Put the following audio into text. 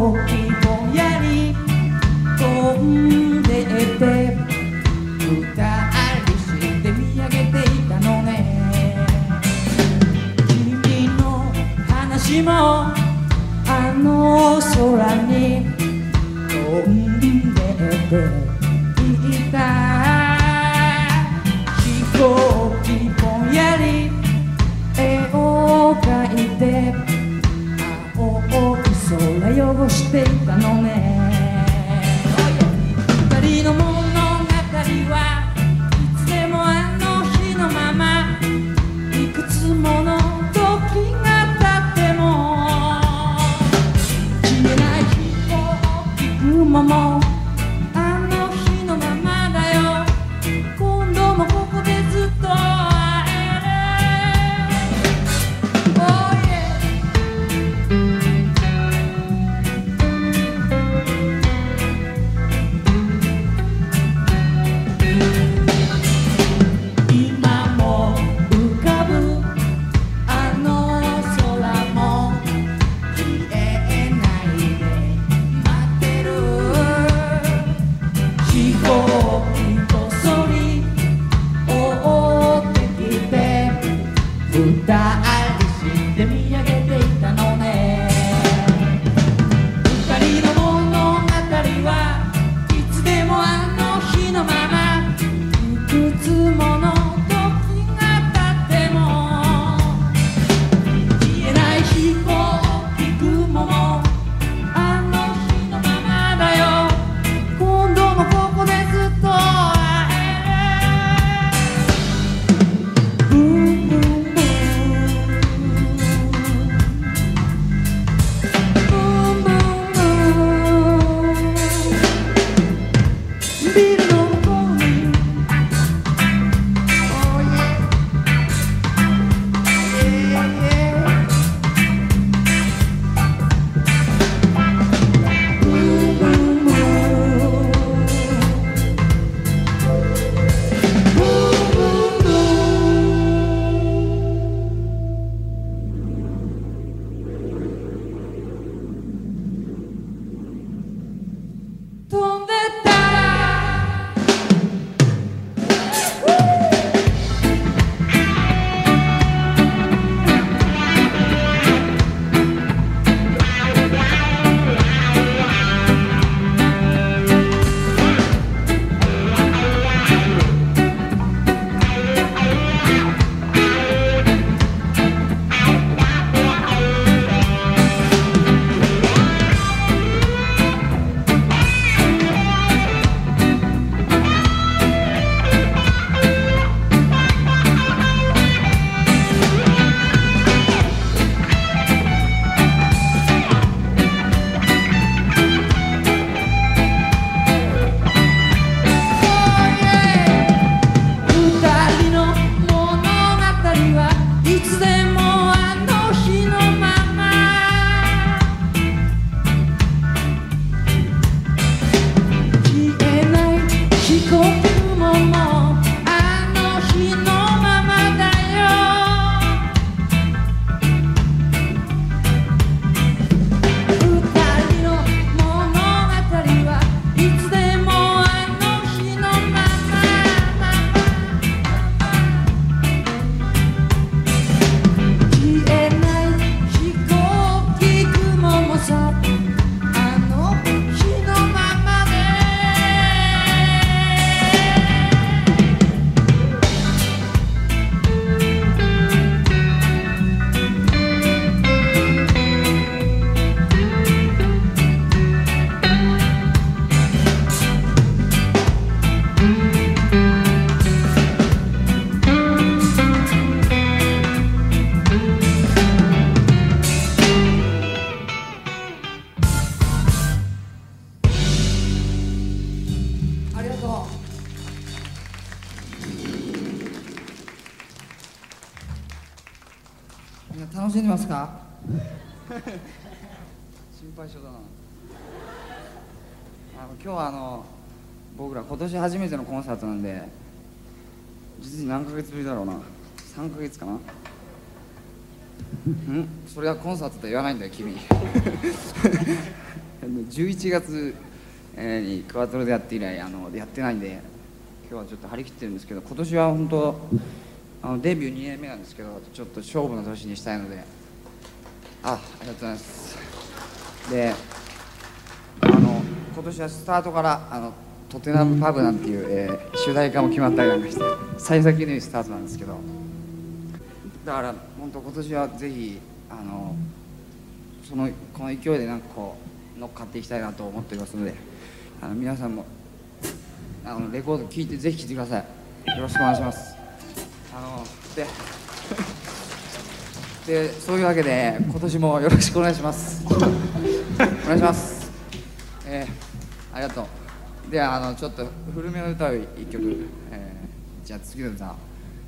時ぼんやり飛んでてうたりして見上げていたのね。君の話もあの空に飛んでていた。飛行 Acho que tem pra não. さあ自信で見上げ楽しんでますか？心配性だな。あの今日はあの僕ら今年初めてのコンサートなんで実に何ヶ月ぶりだろうな。3ヶ月かな。ん？それはコンサートと言わないんだよ君。11月にクワトロでやって以来あのやってないんで今日はちょっと張り切ってるんですけど今年は本当あのデビュー2年目なんですけどちょっと勝負の年にしたいので。あありがとうございます。であの今年はスタートからあのトテナムパブなんていう、えー、主題歌も決まったりなんかして幸先のいいスタートなんですけど。だから本当今年はぜひあのそのこの勢いでなんかこう乗っかっていきたいなと思っていますのであの皆さんもあのレコード聴いてぜひ聴いてください。よろしくお願いします。あので でそういうわけで今年もよろしくお願いします。お願いします。えー、ありがとう。ではあのちょっと古めの歌を1曲、えーじゃあ次の歌。